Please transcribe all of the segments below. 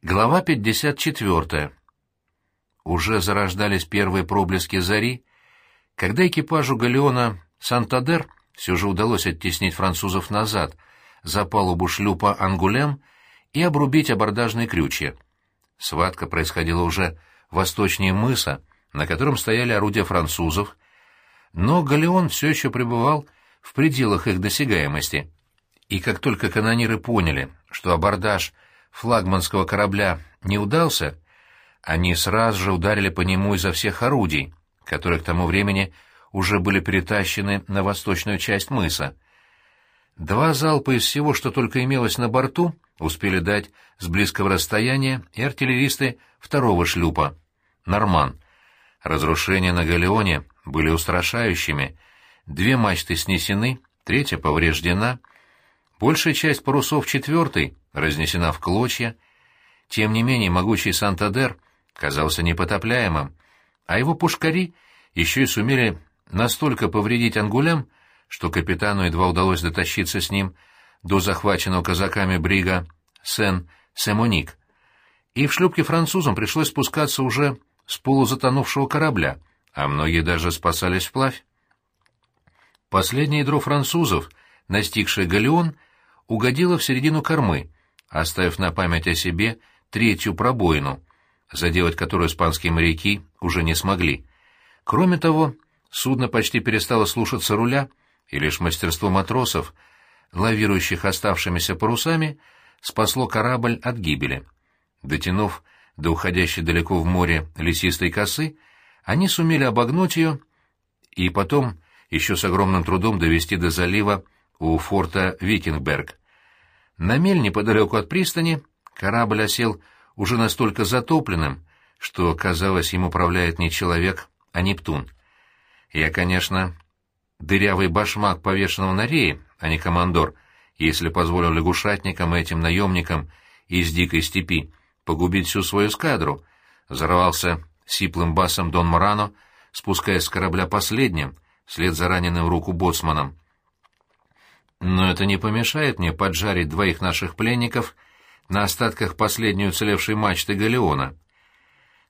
Глава 54. Уже зарождались первые проблески зари, когда экипажу галеона «Сантадер» все же удалось оттеснить французов назад, за палубу шлюпа «Ангулем» и обрубить абордажные крючья. Схватка происходила уже восточнее мыса, на котором стояли орудия французов, но галеон все еще пребывал в пределах их досягаемости. И как только канониры поняли, что абордаж — флагманского корабля не удался, они сразу же ударили по нему изо всех орудий, которые к тому времени уже были перетащены на восточную часть мыса. Два залпа из всего, что только имелось на борту, успели дать с близкого расстояния и артиллеристы второго шлюпа — «Норман». Разрушения на галеоне были устрашающими. Две мачты снесены, третья повреждена. Большая часть парусов четвертой разнесена в клочья. Тем не менее могучий Сантадер казался непотопляемым, а его пушкари еще и сумели настолько повредить ангулям, что капитану едва удалось дотащиться с ним до захваченного казаками брига Сен-Семоник. И в шлюпке французам пришлось спускаться уже с полузатонувшего корабля, а многие даже спасались вплавь. Последнее ядро французов, настигшее галеон, угодило в середину кормы, оставив на память о себе третью пробоину, заделать которую испанские моряки уже не смогли. Кроме того, судно почти перестало слушаться руля, и лишь мастерство матросов, лавирующих оставшимися парусами, спасло корабль от гибели. Дотянув до уходящей далеко в море лесистой косы, они сумели обогнуть ее и потом еще с огромным трудом довести до залива у форта Викингберг. На мель неподалеку от пристани корабль осел уже настолько затопленным, что, казалось, им управляет не человек, а Нептун. Я, конечно, дырявый башмак повешенного на рее, а не командор, если позволил лягушатникам и этим наемникам из дикой степи погубить всю свою эскадру, взорвался сиплым басом Дон Морано, спускаясь с корабля последним, вслед за раненым руку боцманом. Но это не помешает мне поджарить двоих наших пленников на остатках последней уцелевшей мачты галеона.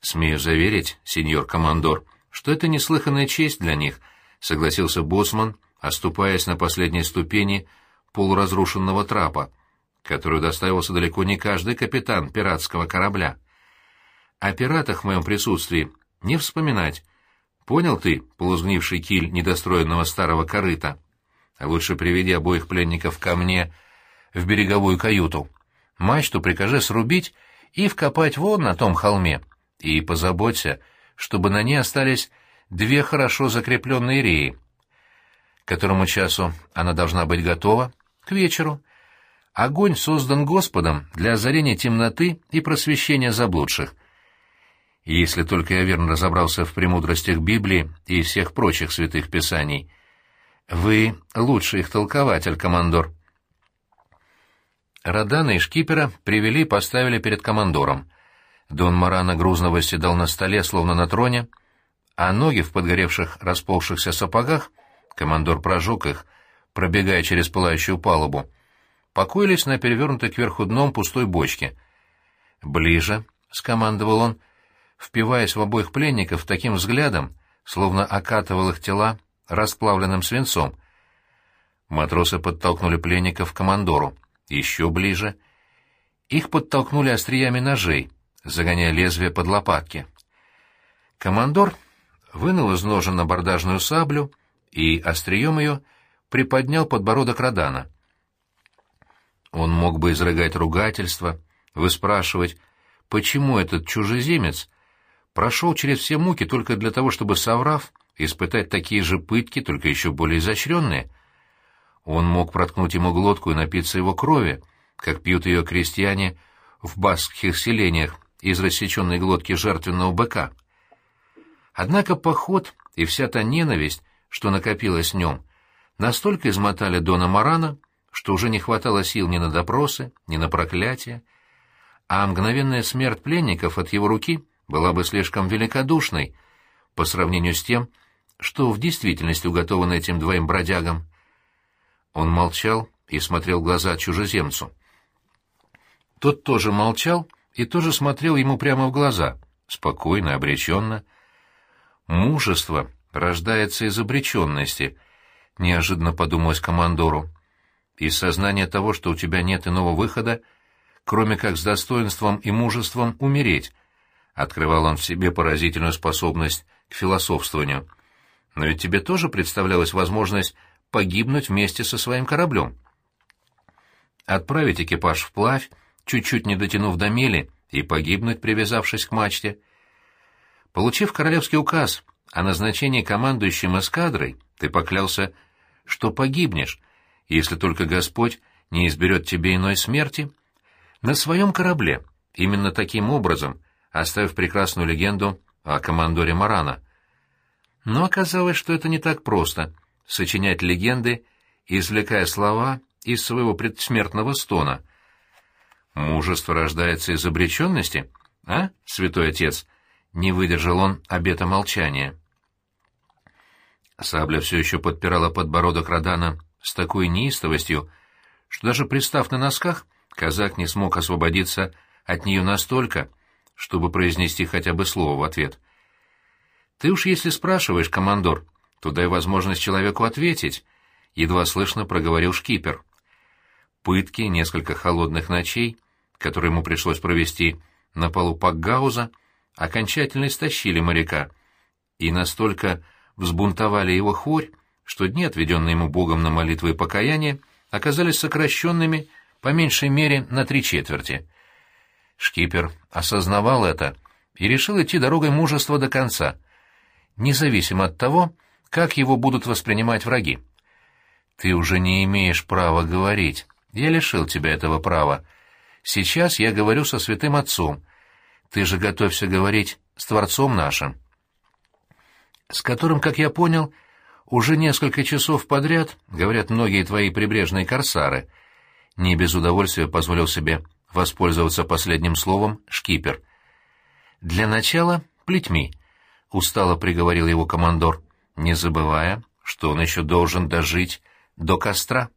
Смею заверить, сеньор командор, что это неслыханная честь для них, согласился боцман, оступаясь на последней ступени полуразрушенного трапа, который доставился далеко не каждый капитан пиратского корабля. О пиратах в моем присутствии не вспоминать. Понял ты, полузгнивший киль недостроенного старого корыта? А лучше приведи обоих пленников ко мне в береговую каюту. Мачту прикажи срубить и вкопать вон на том холме. И позаботься, чтобы на ней остались две хорошо закрепленные реи. К которому часу она должна быть готова? К вечеру. Огонь создан Господом для озарения темноты и просвещения заблудших. Если только я верно разобрался в премудростях Библии и всех прочих святых писаний — вы лучший их толкователь, командор. Родана и шкипера привели и поставили перед командором. Дон Марана грузно восседал на столе, словно на троне, а ноги в подгоревших, расползшихся сапогах, командор прожег их, пробегая через пылающую палубу, покоились на перевернутой кверху дном пустой бочке. «Ближе», — скомандовал он, впиваясь в обоих пленников таким взглядом, словно окатывал их тела расплавленным свинцом. Матросы подтолкнули пленников к командору. Еще ближе. Их подтолкнули остриями ножей, загоняя лезвие под лопатки. Командор вынул из ножен абордажную саблю и острием ее приподнял подбородок Родана. Он мог бы изрыгать ругательства, выспрашивать, почему этот чужеземец прошел через все муки только для того, чтобы, соврав, испытать такие же пытки, только еще более изощренные. Он мог проткнуть ему глотку и напиться его крови, как пьют ее крестьяне в баскских селениях из рассеченной глотки жертвенного быка. Однако поход и вся та ненависть, что накопилась в нем, настолько измотали Дона Марана, что уже не хватало сил ни на допросы, ни на проклятия, а мгновенная смерть пленников от его руки была бы слишком великодушной по сравнению с тем, что в действительности уготовано этим двоим бродягам. Он молчал и смотрел в глаза чужеземцу. Тот тоже молчал и тоже смотрел ему прямо в глаза, спокойно, обреченно. «Мужество рождается из обреченности», — неожиданно подумалось командору. «Из сознания того, что у тебя нет иного выхода, кроме как с достоинством и мужеством умереть», — открывал он в себе поразительную способность к философствованию. «Но ведь тебе тоже представлялась возможность погибнуть вместе со своим кораблем. Отправить экипаж вплавь, чуть-чуть не дотянув до мели, и погибнуть, привязавшись к мачте. Получив королевский указ о назначении командующим эскадрой, ты поклялся, что погибнешь, если только Господь не изберет тебе иной смерти, на своем корабле, именно таким образом, оставив прекрасную легенду о командоре Марана. Но оказалось, что это не так просто — сочинять легенды, извлекая слова из своего предсмертного стона. Мужество рождается из обреченности, а, святой отец? Не выдержал он обета молчания. Сабля все еще подпирала подбородок Родана с такой неистовостью, что даже пристав на носках, казак не смог освободиться от нее настолько, чтобы произнести хотя бы слово в ответ. «Ты уж если спрашиваешь, командор, то дай возможность человеку ответить», — едва слышно проговорил шкипер. Пытки, несколько холодных ночей, которые ему пришлось провести на полу Пакгауза, окончательно истощили моряка и настолько взбунтовали его хворь, что дни, отведенные ему Богом на молитвы и покаяние, оказались сокращенными по меньшей мере на три четверти. Шкипер осознавал это и решил идти дорогой мужества до конца, независимо от того, как его будут воспринимать враги? Ты уже не имеешь права говорить. Я лишил тебя этого права. Сейчас я говорю со святым отцом. Ты же готовься говорить с Творцом нашим, с которым, как я понял, уже несколько часов подряд говорят многие твои прибрежные корсары. Не без удовольствия позволил себе воспользоваться последним словом шкипер. «Для начала плетьми», — устало приговорил его командор не забывая, что он еще должен дожить до костра.